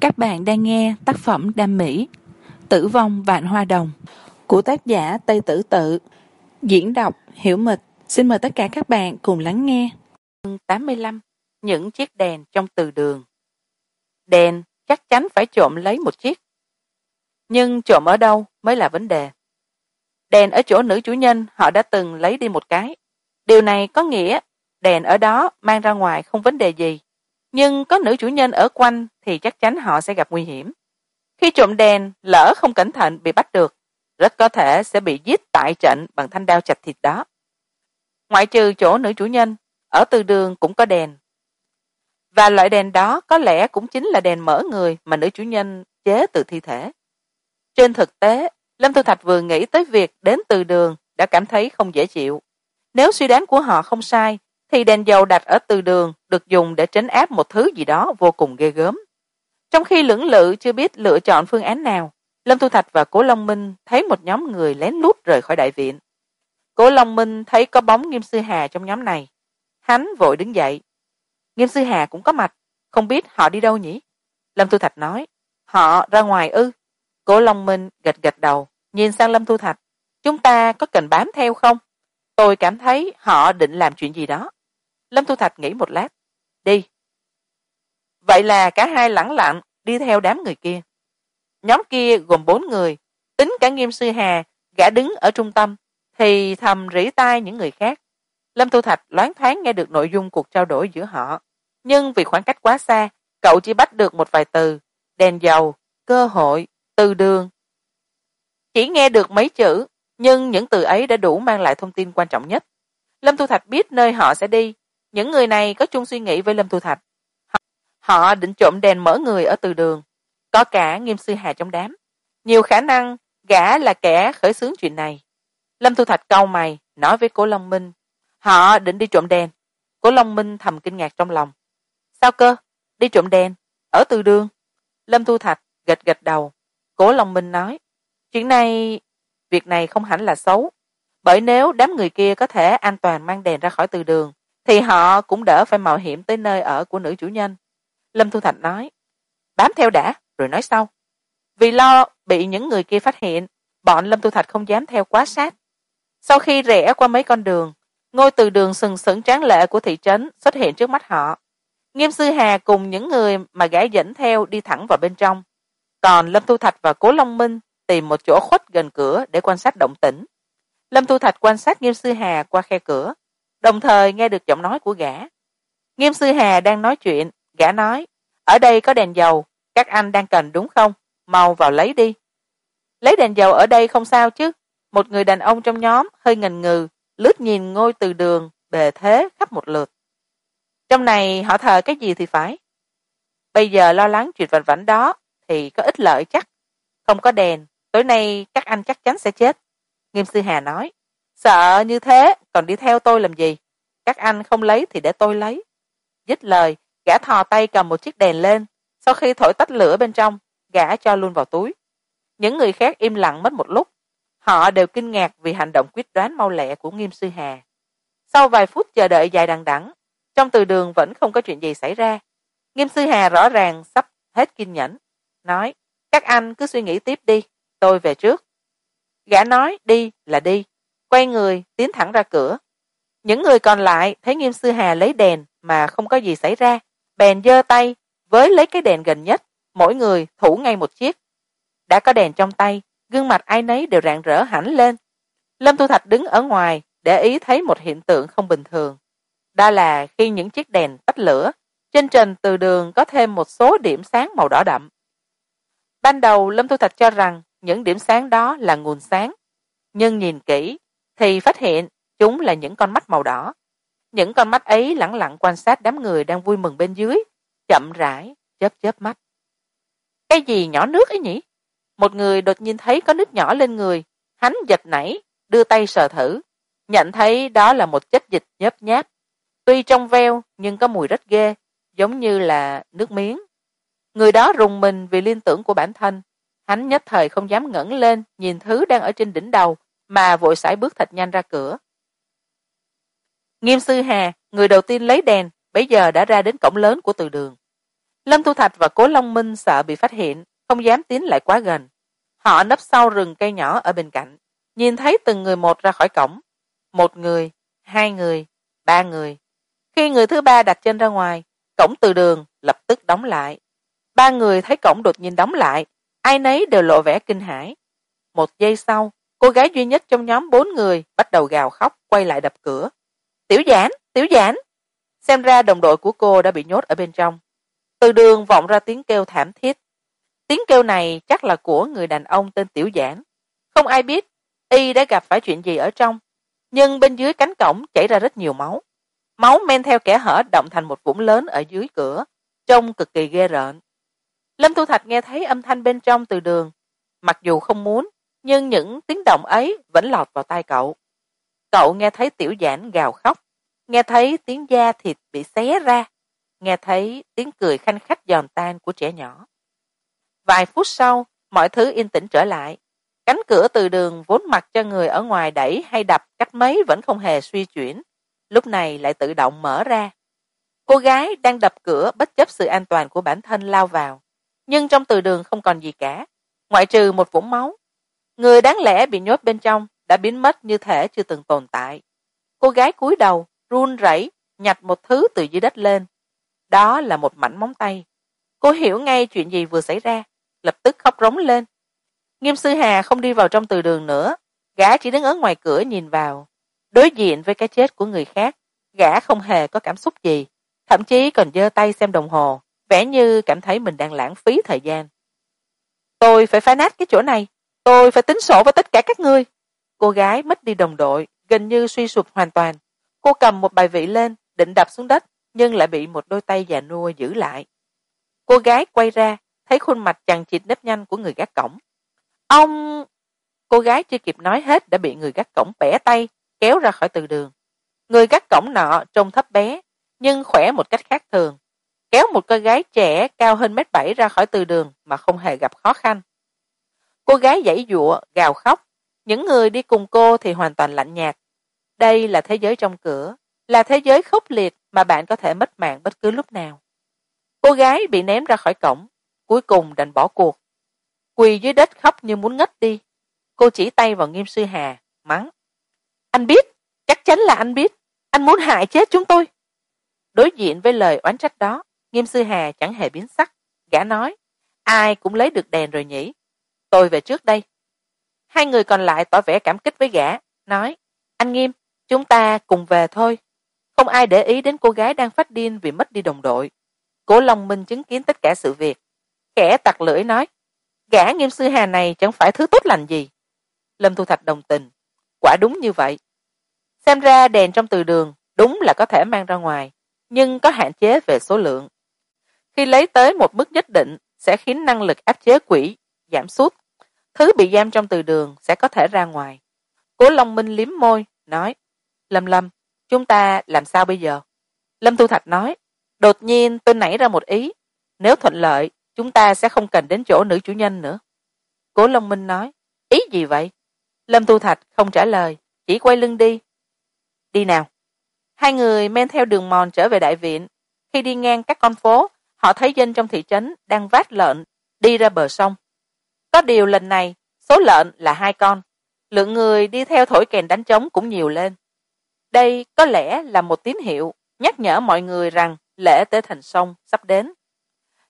các bạn đang nghe tác phẩm đam mỹ, tử vong vạn hoa đồng, của tác giả tây tử tự. Diễn đọc hiểu mịch. Xin mời tất cả các bạn cùng lắng nghe. Tám mươi lăm, những chiếc đèn trong từ đường. Đèn chắc chắn phải trộm lấy một chiếc. Nhưng trộm ở đâu mới là vấn đề. Đèn ở chỗ nữ chủ nhân, họ đã từng lấy đi một cái. Điều này có nghĩa đèn ở đó mang ra ngoài không vấn đề gì nhưng có nữ chủ nhân ở quanh thì chắc chắn họ sẽ gặp nguy hiểm. Khi trộm đèn, lỡ không cẩn thận bị bắt được, rất có thể sẽ bị giết tại trận bằng thanh đao chặt thịt đó. Ngoại trừ chỗ nữ chủ nhân, ở từ đường cũng có đèn. Và loại đèn đó có lẽ cũng chính là đèn mở người mà nữ chủ nhân chế từ thi thể. Trên thực tế, lâm thu thạch vừa nghĩ tới việc đến từ đường đã cảm thấy không dễ chịu. Nếu suy đoán của họ không sai thì đèn dầu đặt ở từ đường được dùng để trấn áp một thứ gì đó vô cùng ghê gớm. Trong khi lưỡng lự chưa biết lựa chọn phương án nào, lâm thu thạch và cố long minh thấy một nhóm người lén lút rời khỏi đại viện. Cố long minh thấy có bóng nghiêm sư hà trong nhóm này. Hắn vội đứng dậy. Nghiêm sư hà cũng có mặt. Không biết họ đi đâu nhỉ? Lâm thu thạch nói. Họ ra ngoài ư? Cố long minh gật gật đầu, nhìn sang lâm thu thạch. Chúng ta có cần bám theo không? Tôi cảm thấy họ định làm chuyện gì đó lâm thu thạch nghĩ một lát. Đi. Vậy là cả hai lẳng lặng đi theo đám người kia. Nhóm kia gồm bốn người. Tính cả nghiêm sư hà, gã đứng ở trung tâm, thì thầm rỉ tai những người khác. Lâm thu thạch loáng thoáng nghe được nội dung cuộc trao đổi giữa họ. Nhưng vì khoảng cách quá xa, cậu chỉ bắt được một vài từ, đèn dầu, cơ hội, từ đường. Chỉ nghe được mấy chữ, nhưng những từ ấy đã đủ mang lại thông tin quan trọng nhất. Lâm thu thạch biết nơi họ sẽ đi những người này có chung suy nghĩ với lâm tu thạch. Họ định trộm đèn mở người ở từ đường, có cả nghiêm sư hà trong đám. Nhiều khả năng gã là kẻ khởi xướng chuyện này. Lâm thu thạch cau mày, nói với cố long minh, họ định đi trộm đèn. Cố long minh thầm kinh ngạc trong lòng. Sao cơ? Đi trộm đèn ở từ đường? Lâm thu thạch gật gật đầu. Cố long minh nói, chuyện này, việc này không hẳn là xấu, bởi nếu đám người kia có thể an toàn mang đèn ra khỏi từ đường thì họ cũng đỡ phải mạo hiểm tới nơi ở của nữ chủ nhân. Lâm thu thạch nói, bám theo đã, rồi nói sau. Vì lo bị những người kia phát hiện, bọn lâm thu thạch không dám theo quá sát. Sau khi rẽ qua mấy con đường, ngôi từ đường sừng sững tráng lệ của thị trấn xuất hiện trước mắt họ. Nghiêm sư hà cùng những người mà gã dẫn theo đi thẳng vào bên trong. Còn lâm thu thạch và cố long minh tìm một chỗ khuất gần cửa để quan sát động tĩnh. Lâm thu thạch quan sát nghiêm sư hà qua khe cửa đồng thời nghe được giọng nói của gã. Nghiêm sư hà đang nói chuyện, gã nói, ở đây có đèn dầu, các anh đang cần đúng không? Mau vào lấy đi. Lấy đèn dầu ở đây không sao chứ? Một người đàn ông trong nhóm hơi ngần ngừ, lướt nhìn ngôi từ đường, bề thế khắp một lượt. Trong này họ thờ cái gì thì phải? Bây giờ lo lắng chuyện vành vảnh đó thì có ích lợi chắc. Không có đèn, tối nay các anh chắc chắn sẽ chết. Nghiêm sư hà nói sợ như thế, còn đi theo tôi làm gì? Các anh không lấy thì để tôi lấy. Dứt lời, gã thò tay cầm một chiếc đèn lên. Sau khi thổi tách lửa bên trong, gã cho luôn vào túi. Những người khác im lặng mất một lúc. Họ đều kinh ngạc vì hành động quyết đoán mau lẹ của nghiêm sư hà. Sau vài phút chờ đợi dài đằng đẵng, trong từ đường vẫn không có chuyện gì xảy ra, nghiêm sư hà rõ ràng sắp hết kiên nhẫn. Nói, các anh cứ suy nghĩ tiếp đi, tôi về trước. Gã nói, đi là đi quay người, tiến thẳng ra cửa. Những người còn lại thấy nghiêm sư hà lấy đèn mà không có gì xảy ra. Bèn giơ tay với lấy cái đèn gần nhất. Mỗi người thủ ngay một chiếc. Đã có đèn trong tay, gương mặt ai nấy đều rạng rỡ hẳn lên. Lâm thu thạch đứng ở ngoài để ý thấy một hiện tượng không bình thường. Đó là khi những chiếc đèn tách lửa, trên trần từ đường có thêm một số điểm sáng màu đỏ đậm. Ban đầu, lâm thu thạch cho rằng những điểm sáng đó là nguồn sáng, nhưng nhìn kỹ thì phát hiện chúng là những con mắt màu đỏ. Những con mắt ấy lẳng lặng quan sát đám người đang vui mừng bên dưới, chậm rãi, chớp chớp mắt. Cái gì nhỏ nước ấy nhỉ? Một người đột nhiên thấy có nước nhỏ lên người. Hắn giật nảy, đưa tay sờ thử. Nhận thấy đó là một chất dịch nhớp nháp. Tuy trong veo, nhưng có mùi rất ghê, giống như là nước miếng. Người đó rùng mình vì liên tưởng của bản thân. Hắn nhất thời không dám ngẩng lên, nhìn thứ đang ở trên đỉnh đầu mà vội sải bước thật nhanh ra cửa. Nghiêm sư hà, người đầu tiên lấy đèn, bấy giờ đã ra đến cổng lớn của từ đường. Lâm thu thạch và cố long minh sợ bị phát hiện, không dám tiến lại quá gần. Họ nấp sau rừng cây nhỏ ở bên cạnh, nhìn thấy từng người một ra khỏi cổng. Một người, hai người, ba người. Khi người thứ ba đặt chân ra ngoài, cổng từ đường lập tức đóng lại. Ba người thấy cổng đột nhiên đóng lại, ai nấy đều lộ vẻ kinh hãi. Một giây sau cô gái duy nhất trong nhóm bốn người bắt đầu gào khóc, quay lại đập cửa. Tiểu giản tiểu giản! Xem ra đồng đội của cô đã bị nhốt ở bên trong. Từ đường vọng ra tiếng kêu thảm thiết. Tiếng kêu này chắc là của người đàn ông tên tiểu giản. Không ai biết y đã gặp phải chuyện gì ở trong, nhưng bên dưới cánh cổng chảy ra rất nhiều máu. Máu men theo kẻ hở động thành một vũng lớn ở dưới cửa, trông cực kỳ ghê rợn. Lâm thu thạch nghe thấy âm thanh bên trong từ đường, mặc dù không muốn nhưng những tiếng động ấy vẫn lọt vào tai cậu. Cậu nghe thấy tiểu giản gào khóc, nghe thấy tiếng da thịt bị xé ra, nghe thấy tiếng cười khanh khách giòn tan của trẻ nhỏ. Vài phút sau, mọi thứ yên tĩnh trở lại. Cánh cửa từ đường vốn mặc cho người ở ngoài đẩy hay đập cách mấy vẫn không hề suy chuyển, lúc này lại tự động mở ra. Cô gái đang đập cửa bất chấp sự an toàn của bản thân lao vào, nhưng trong từ đường không còn gì cả, ngoại trừ một vũng máu người đáng lẽ bị nhốt bên trong đã biến mất như thể chưa từng tồn tại. Cô gái cúi đầu, run rẩy, nhặt một thứ từ dưới đất lên. Đó là một mảnh móng tay. Cô hiểu ngay chuyện gì vừa xảy ra, lập tức khóc rống lên. Nghiêm sư hà không đi vào trong từ đường nữa, gã chỉ đứng ở ngoài cửa nhìn vào. Đối diện với cái chết của người khác, gã không hề có cảm xúc gì, thậm chí còn giơ tay xem đồng hồ, vẻ như cảm thấy mình đang lãng phí thời gian. Tôi phải phá nát cái chỗ này tôi phải tính sổ với tất cả các ngươi. Cô gái mất đi đồng đội, gần như suy sụp hoàn toàn. Cô cầm một bài vị lên, định đập xuống đất, nhưng lại bị một đôi tay già nua giữ lại. Cô gái quay ra, thấy khuôn mặt chằng chịt nếp nhanh của người gác cổng. Ông! Cô gái chưa kịp nói hết đã bị người gác cổng bẻ tay, kéo ra khỏi từ đường. Người gác cổng nọ trông thấp bé, nhưng khỏe một cách khác thường. Kéo một cô gái trẻ cao hơn mét bảy ra khỏi từ đường mà không hề gặp khó khăn cô gái giãy giụa gào khóc. Những người đi cùng cô thì hoàn toàn lạnh nhạt. Đây là thế giới trong cửa, là thế giới khốc liệt mà bạn có thể mất mạng bất cứ lúc nào. Cô gái bị ném ra khỏi cổng, cuối cùng đành bỏ cuộc. Quỳ dưới đất khóc như muốn ngất đi. Cô chỉ tay vào nghiêm sư hà, mắng. Anh biết, chắc chắn là anh biết. Anh muốn hại chết chúng tôi. Đối diện với lời oán trách đó, nghiêm sư hà chẳng hề biến sắc, gã nói, ai cũng lấy được đèn rồi nhỉ? Tôi về trước đây. Hai người còn lại tỏ vẻ cảm kích với gã, nói, anh nghiêm, chúng ta cùng về thôi. Không ai để ý đến cô gái đang phát điên vì mất đi đồng đội. Cố long minh chứng kiến tất cả sự việc. Kẻ tặc lưỡi nói, gã nghiêm sư hà này chẳng phải thứ tốt lành gì. Lâm thu thạch đồng tình, quả đúng như vậy. Xem ra đèn trong từ đường đúng là có thể mang ra ngoài, nhưng có hạn chế về số lượng. Khi lấy tới một mức nhất định sẽ khiến năng lực áp chế quỷ giảm sút thứ bị giam trong từ đường sẽ có thể ra ngoài. Cố long minh liếm môi, nói, lâm lâm, chúng ta làm sao bây giờ? Lâm thu thạch nói, đột nhiên tôi nảy ra một ý, nếu thuận lợi, chúng ta sẽ không cần đến chỗ nữ chủ nhân nữa. Cố long minh nói, ý gì vậy? Lâm thu thạch không trả lời, chỉ quay lưng đi. Đi nào. Hai người men theo đường mòn trở về đại viện. Khi đi ngang các con phố, họ thấy dân trong thị trấn đang vác lợn, đi ra bờ sông có điều lần này, số lợn là hai con. Lượng người đi theo thổi kèn đánh trống cũng nhiều lên. Đây có lẽ là một tín hiệu nhắc nhở mọi người rằng lễ tế thành sông sắp đến.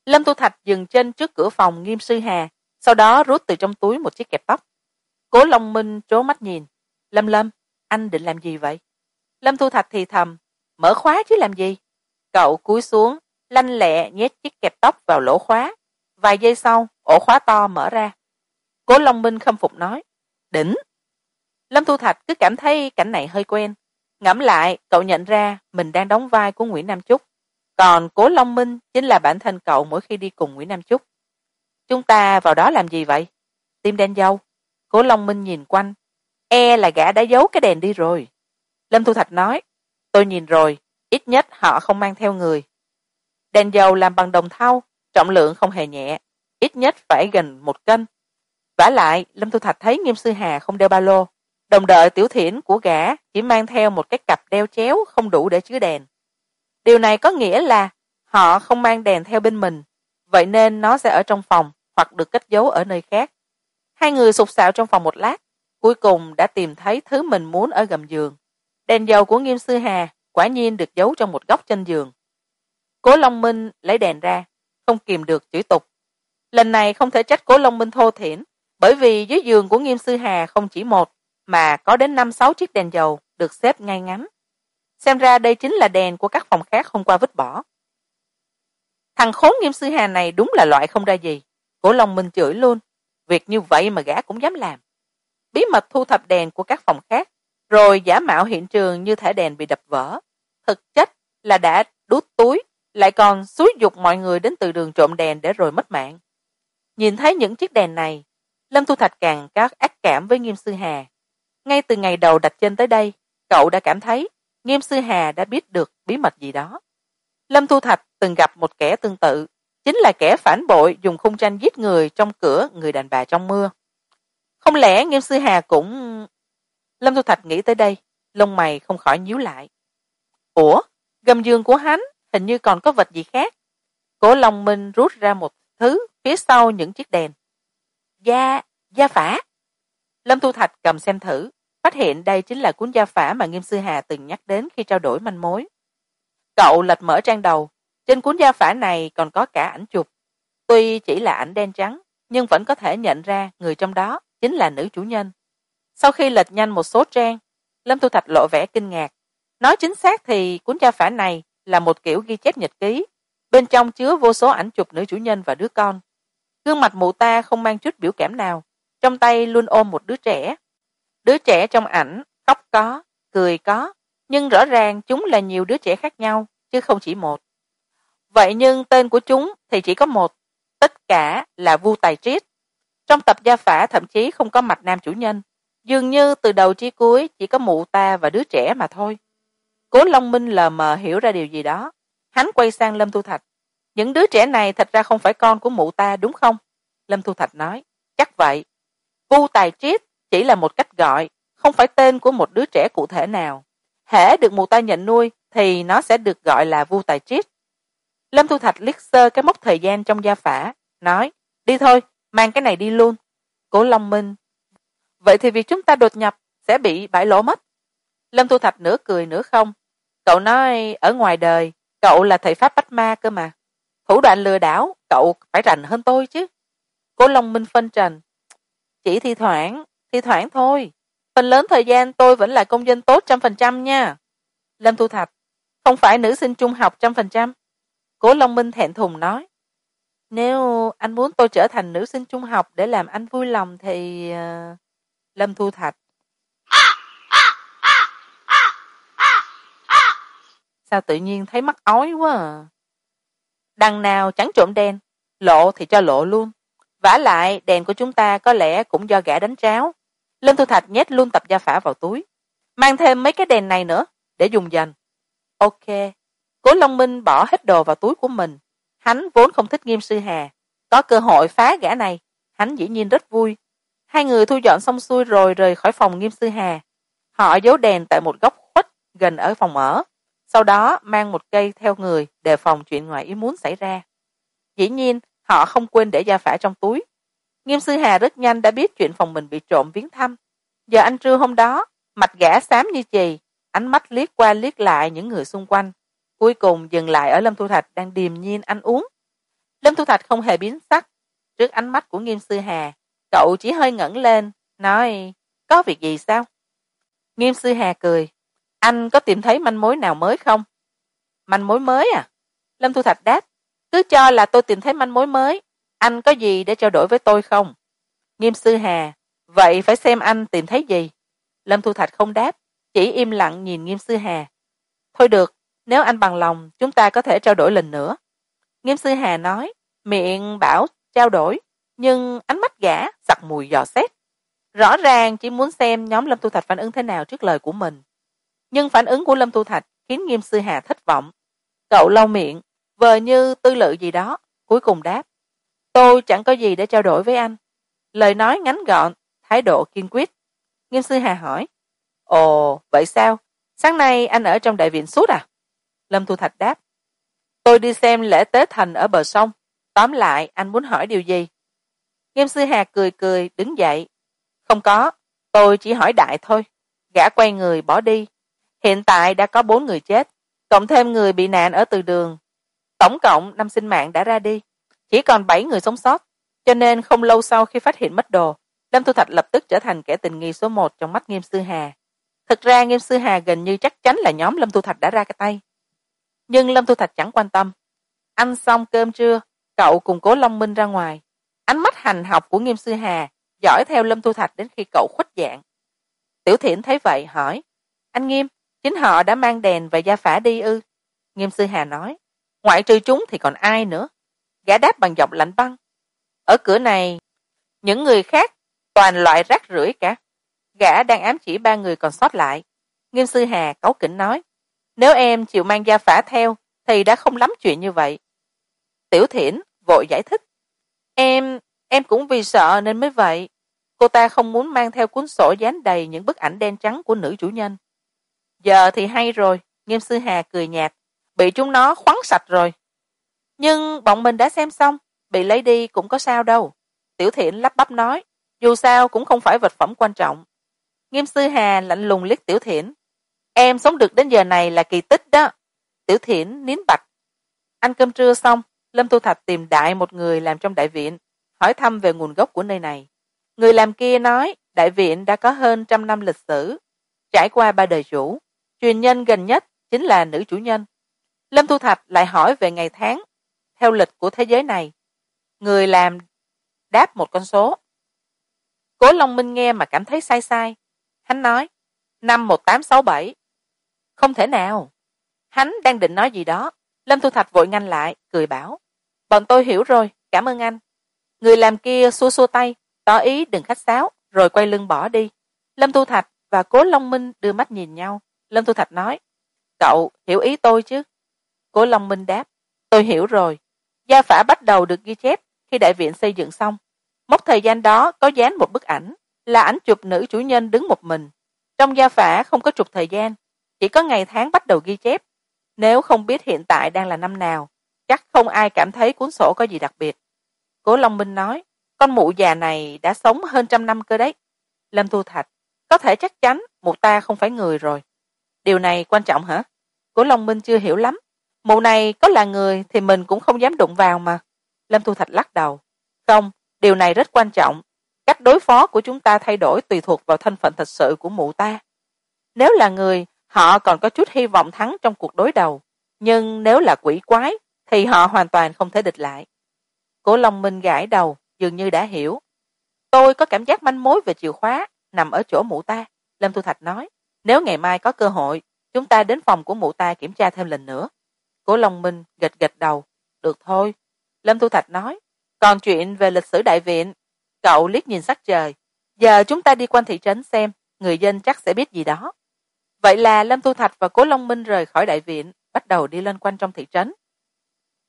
Lâm tu thạch dừng chân trước cửa phòng nghiêm sư hà, sau đó rút từ trong túi một chiếc kẹp tóc. Cố long minh trố mắt nhìn. Lâm lâm, anh định làm gì vậy? Lâm tu thạch thì thầm. Mở khóa chứ làm gì? Cậu cúi xuống, lanh lẹ nhét chiếc kẹp tóc vào lỗ khóa. Vài giây sau ổ khóa to mở ra. Cố long minh khâm phục nói đỉnh. Lâm thu thạch cứ cảm thấy cảnh này hơi quen. Ngẫm lại cậu nhận ra mình đang đóng vai của nguyễn nam Chúc, còn cố long minh chính là bản thân cậu mỗi khi đi cùng nguyễn nam Chúc. chúng ta vào đó làm gì vậy? Tim đen dâu cố long minh nhìn quanh. E là gã đã giấu cái đèn đi rồi. Lâm thu thạch nói tôi nhìn rồi ít nhất họ không mang theo người. Đèn dầu làm bằng đồng thau trọng lượng không hề nhẹ ít nhất phải gần một cân. Vả lại, lâm thu thạch thấy nghiêm sư hà không đeo ba lô. Đồng đợi tiểu thiển của gã chỉ mang theo một cái cặp đeo chéo không đủ để chứa đèn. Điều này có nghĩa là họ không mang đèn theo bên mình, vậy nên nó sẽ ở trong phòng hoặc được cất giấu ở nơi khác. Hai người sục sạo trong phòng một lát, cuối cùng đã tìm thấy thứ mình muốn ở gầm giường. Đèn dầu của nghiêm sư hà quả nhiên được giấu trong một góc trên giường. Cố long minh lấy đèn ra, không kìm được chửi tục lần này không thể trách cố long minh thô thiển, bởi vì dưới giường của nghiêm sư hà không chỉ một, mà có đến năm sáu chiếc đèn dầu được xếp ngay ngắn. Xem ra đây chính là đèn của các phòng khác hôm qua vứt bỏ. Thằng khốn nghiêm sư hà này đúng là loại không ra gì. Cổ long minh chửi luôn. Việc như vậy mà gã cũng dám làm. Bí mật thu thập đèn của các phòng khác, rồi giả mạo hiện trường như thể đèn bị đập vỡ. Thực chất là đã đút túi, lại còn xúi dục mọi người đến từ đường trộm đèn để rồi mất mạng nhìn thấy những chiếc đèn này, lâm thu thạch càng các ác cảm với nghiêm sư hà. Ngay từ ngày đầu đặt chân tới đây, cậu đã cảm thấy nghiêm sư hà đã biết được bí mật gì đó. Lâm thu thạch từng gặp một kẻ tương tự, chính là kẻ phản bội dùng khung tranh giết người trong cửa người đàn bà trong mưa. Không lẽ nghiêm sư hà cũng lâm thu thạch nghĩ tới đây, lông mày không khỏi nhíu lại. Ủa, gầm giường của hắn hình như còn có vật gì khác? Cổ long minh rút ra một thứ phía sau những chiếc đèn. Da da phả. Lâm thu thạch cầm xem thử, phát hiện đây chính là cuốn gia phả mà nghiêm sư hà từng nhắc đến khi trao đổi manh mối. Cậu lật mở trang đầu, trên cuốn gia phả này còn có cả ảnh chụp. Tuy chỉ là ảnh đen trắng, nhưng vẫn có thể nhận ra người trong đó chính là nữ chủ nhân. Sau khi lật nhanh một số trang, lâm thu thạch lộ vẻ kinh ngạc. Nói chính xác thì cuốn gia phả này là một kiểu ghi chép nhật ký, bên trong chứa vô số ảnh chụp nữ chủ nhân và đứa con gương mặt mụ ta không mang chút biểu cảm nào. Trong tay luôn ôm một đứa trẻ. Đứa trẻ trong ảnh khóc có, cười có, nhưng rõ ràng chúng là nhiều đứa trẻ khác nhau, chứ không chỉ một. Vậy nhưng tên của chúng thì chỉ có một. Tất cả là vu tài triết. Trong tập gia phả thậm chí không có mặt nam chủ nhân. Dường như từ đầu chí cuối chỉ có mụ ta và đứa trẻ mà thôi. Cố long minh lờ mờ hiểu ra điều gì đó. Hắn quay sang lâm thu thạch những đứa trẻ này thật ra không phải con của mụ ta, đúng không? Lâm thu thạch nói. Chắc vậy. Vu tài triết chỉ là một cách gọi, không phải tên của một đứa trẻ cụ thể nào. Hễ được mụ ta nhận nuôi thì nó sẽ được gọi là vu tài triết. Lâm thu thạch liếc sơ cái mốc thời gian trong gia phả, nói, đi thôi, mang cái này đi luôn. Cố long minh, vậy thì việc chúng ta đột nhập sẽ bị bãi lỗ mất. Lâm thu thạch nửa cười nửa không, cậu nói ở ngoài đời, cậu là thầy pháp bách ma cơ mà thủ đoạn lừa đảo, cậu phải rành hơn tôi chứ. Cố long minh phân trần. Chỉ thi thoảng thi thoảng thôi. Phần lớn thời gian tôi vẫn là công dân tốt trăm phần trăm nha. Lâm thu thạch. Không phải nữ sinh trung học trăm phần trăm. Cố long minh thẹn thùng nói. Nếu anh muốn tôi trở thành nữ sinh trung học để làm anh vui lòng thì ờ, lâm thu thạch. Sao tự nhiên thấy mắt ói quá à? Đằng nào chẳng trộm đen, lộ thì cho lộ luôn. Vả lại, đèn của chúng ta có lẽ cũng do gã đánh tráo. Lâm thu thạch nhét luôn tập gia phả vào túi. Mang thêm mấy cái đèn này nữa, để dùng dần ok, cố long minh bỏ hết đồ vào túi của mình. Hắn vốn không thích nghiêm sư hà. Có cơ hội phá gã này, hắn dĩ nhiên rất vui. Hai người thu dọn xong xuôi rồi rời khỏi phòng nghiêm sư hà. Họ giấu đèn tại một góc khuất gần ở phòng ở sau đó mang một cây theo người đề phòng chuyện ngoài ý muốn xảy ra. Dĩ nhiên, họ không quên để gia phả trong túi. Nghiêm sư hà rất nhanh đã biết chuyện phòng mình bị trộm viếng thăm. Giờ anh trưa hôm đó, mặt gã xám như chì, ánh mắt liếc qua liếc lại những người xung quanh. Cuối cùng dừng lại ở lâm thu thạch đang điềm nhiên ăn uống. Lâm thu thạch không hề biến sắc. Trước ánh mắt của nghiêm sư hà, cậu chỉ hơi ngẩng lên, nói, có việc gì sao? Nghiêm sư hà cười anh có tìm thấy manh mối nào mới không? Manh mối mới à? Lâm thu thạch đáp, cứ cho là tôi tìm thấy manh mối mới. Anh có gì để trao đổi với tôi không? Nghiêm sư hà, vậy phải xem anh tìm thấy gì? Lâm thu thạch không đáp, chỉ im lặng nhìn nghiêm sư hà. Thôi được, nếu anh bằng lòng, chúng ta có thể trao đổi lần nữa. Nghiêm sư hà nói, miệng bảo trao đổi, nhưng ánh mắt gã sặc mùi dò xét. Rõ ràng chỉ muốn xem nhóm lâm thu thạch phản ứng thế nào trước lời của mình nhưng phản ứng của lâm thu thạch khiến nghiêm sư hà thất vọng. Cậu lau miệng, vờ như tư lự gì đó, cuối cùng đáp, tôi chẳng có gì để trao đổi với anh. Lời nói ngắn gọn, thái độ kiên quyết. Nghiêm sư hà hỏi, ồ, vậy sao? Sáng nay anh ở trong đại viện suốt à? Lâm thu thạch đáp, tôi đi xem lễ tế thành ở bờ sông. Tóm lại, anh muốn hỏi điều gì? Nghiêm sư hà cười cười, đứng dậy, không có, tôi chỉ hỏi đại thôi. Gã quay người bỏ đi hiện tại đã có bốn người chết, cộng thêm người bị nạn ở từ đường. Tổng cộng năm sinh mạng đã ra đi, chỉ còn bảy người sống sót, cho nên không lâu sau khi phát hiện mất đồ, lâm thu thạch lập tức trở thành kẻ tình nghi số một trong mắt nghiêm sư hà. Thực ra nghiêm sư hà gần như chắc chắn là nhóm lâm thu thạch đã ra cái tay. Nhưng lâm thu thạch chẳng quan tâm. Ăn xong cơm trưa, cậu cùng cố long minh ra ngoài. Ánh mắt hành học của nghiêm sư hà dõi theo lâm thu thạch đến khi cậu khuất dạng tiểu thiển thấy vậy, hỏi, anh nghiêm chính họ đã mang đèn và gia phả đi ư? Nghiêm sư hà nói. Ngoại trừ chúng thì còn ai nữa? Gã đáp bằng giọng lạnh băng. Ở cửa này, những người khác, toàn loại rác rưởi cả. Gã đang ám chỉ ba người còn sót lại. Nghiêm sư hà cáu kỉnh nói. Nếu em chịu mang gia phả theo, thì đã không lắm chuyện như vậy. Tiểu thiển vội giải thích. Em em cũng vì sợ nên mới vậy. Cô ta không muốn mang theo cuốn sổ dán đầy những bức ảnh đen trắng của nữ chủ nhân giờ thì hay rồi, nghiêm sư hà cười nhạt, bị chúng nó khoắn sạch rồi. Nhưng bọn mình đã xem xong, bị lấy đi cũng có sao đâu. Tiểu thiện lắp bắp nói, dù sao cũng không phải vật phẩm quan trọng. Nghiêm sư hà lạnh lùng liếc tiểu thiển, em sống được đến giờ này là kỳ tích đó. Tiểu thiển nín bạch ăn cơm trưa xong, lâm tu thạch tìm đại một người làm trong đại viện, hỏi thăm về nguồn gốc của nơi này. Người làm kia nói, đại viện đã có hơn trăm năm lịch sử, trải qua ba đời chủ truyền nhân gần nhất chính là nữ chủ nhân. Lâm thu thạch lại hỏi về ngày tháng, theo lịch của thế giới này. Người làm đáp một con số. Cố long minh nghe mà cảm thấy sai sai. Hắn nói, năm một tám sáu bảy. Không thể nào. Hắn đang định nói gì đó. Lâm thu thạch vội ngăn lại, cười bảo, bọn tôi hiểu rồi, cảm ơn anh. Người làm kia xua xua tay, tỏ ý đừng khách sáo, rồi quay lưng bỏ đi. Lâm thu thạch và cố long minh đưa mắt nhìn nhau lâm thu thạch nói, cậu hiểu ý tôi chứ? Cố long minh đáp, tôi hiểu rồi. Gia phả bắt đầu được ghi chép khi đại viện xây dựng xong. Mốc thời gian đó có dán một bức ảnh là ảnh chụp nữ chủ nhân đứng một mình. Trong gia phả không có chụp thời gian, chỉ có ngày tháng bắt đầu ghi chép. Nếu không biết hiện tại đang là năm nào, chắc không ai cảm thấy cuốn sổ có gì đặc biệt. Cố long minh nói, con mụ già này đã sống hơn trăm năm cơ đấy. Lâm thu thạch, có thể chắc chắn mụ ta không phải người rồi điều này quan trọng hả? Cố long minh chưa hiểu lắm. Mụ này có là người thì mình cũng không dám đụng vào mà. Lâm thu thạch lắc đầu. Không, điều này rất quan trọng. Cách đối phó của chúng ta thay đổi tùy thuộc vào thân phận thật sự của mụ ta. Nếu là người, họ còn có chút hy vọng thắng trong cuộc đối đầu. Nhưng nếu là quỷ quái, thì họ hoàn toàn không thể địch lại. Cố long minh gãi đầu, dường như đã hiểu. Tôi có cảm giác manh mối về chìa khóa nằm ở chỗ mụ ta, lâm thu thạch nói nếu ngày mai có cơ hội, chúng ta đến phòng của mụ ta kiểm tra thêm lần nữa. Cố long minh gật gật đầu. Được thôi. Lâm thu thạch nói. Còn chuyện về lịch sử đại viện. Cậu liếc nhìn sắc trời. Giờ chúng ta đi quanh thị trấn xem, người dân chắc sẽ biết gì đó. Vậy là lâm thu thạch và cố long minh rời khỏi đại viện, bắt đầu đi lên quanh trong thị trấn.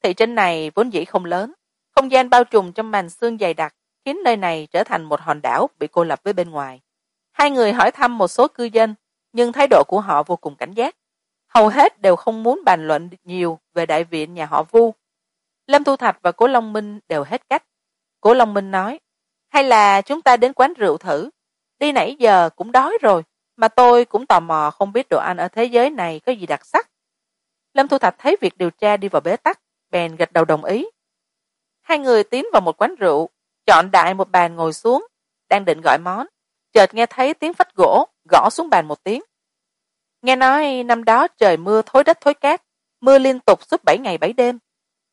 Thị trấn này vốn dĩ không lớn, không gian bao trùm trong màn xương dày đặc, khiến nơi này trở thành một hòn đảo bị cô lập với bên ngoài. Hai người hỏi thăm một số cư dân nhưng thái độ của họ vô cùng cảnh giác. Hầu hết đều không muốn bàn luận nhiều về đại viện nhà họ vu. Lâm thu thạch và cố long minh đều hết cách. Cố long minh nói, hay là chúng ta đến quán rượu thử? Đi nãy giờ cũng đói rồi, mà tôi cũng tò mò không biết đồ ăn ở thế giới này có gì đặc sắc. Lâm thu thạch thấy việc điều tra đi vào bế tắc, bèn gật đầu đồng ý. Hai người tiến vào một quán rượu, chọn đại một bàn ngồi xuống, đang định gọi món, chợt nghe thấy tiếng phách gỗ gõ xuống bàn một tiếng. Nghe nói năm đó trời mưa, thối đất, thối cát, mưa liên tục suốt bảy ngày bảy đêm.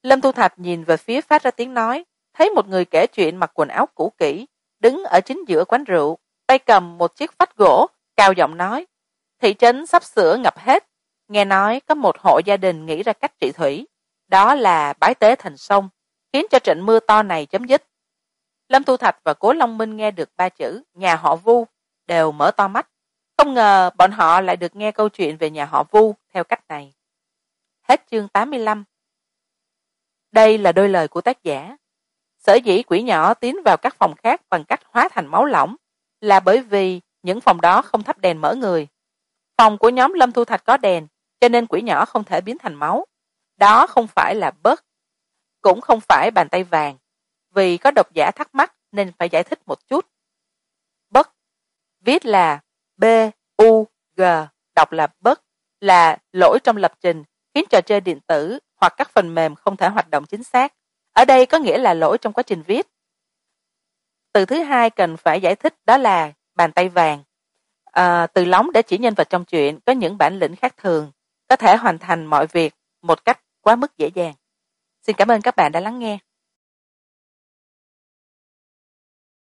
Lâm thu thạch nhìn về phía phát ra tiếng nói, thấy một người kể chuyện mặc quần áo cũ kỹ, đứng ở chính giữa quán rượu, tay cầm một chiếc phách gỗ, cao giọng nói, thị trấn sắp sửa ngập hết. Nghe nói có một hộ gia đình nghĩ ra cách trị thủy, đó là bái tế thành sông, khiến cho trận mưa to này chấm dứt. Lâm thu thạch và cố long minh nghe được ba chữ, nhà họ vu, đều mở to mắt không ngờ bọn họ lại được nghe câu chuyện về nhà họ vu theo cách này. Hết chương tám mươi lăm. Đây là đôi lời của tác giả. Sở dĩ quỷ nhỏ tiến vào các phòng khác bằng cách hóa thành máu lỏng là bởi vì những phòng đó không thắp đèn mở người. Phòng của nhóm lâm thu thạch có đèn, cho nên quỷ nhỏ không thể biến thành máu. Đó không phải là bớt, cũng không phải bàn tay vàng. Vì có độc giả thắc mắc nên phải giải thích một chút. Bớt, viết là b u g. Đọc là bất là lỗi trong lập trình khiến trò chơi điện tử hoặc các phần mềm không thể hoạt động chính xác. Ở đây có nghĩa là lỗi trong quá trình viết. Từ thứ hai cần phải giải thích đó là bàn tay vàng. À, từ lóng để chỉ nhân vật trong chuyện có những bản lĩnh khác thường có thể hoàn thành mọi việc một cách quá mức dễ dàng. Xin cảm ơn các bạn đã lắng nghe.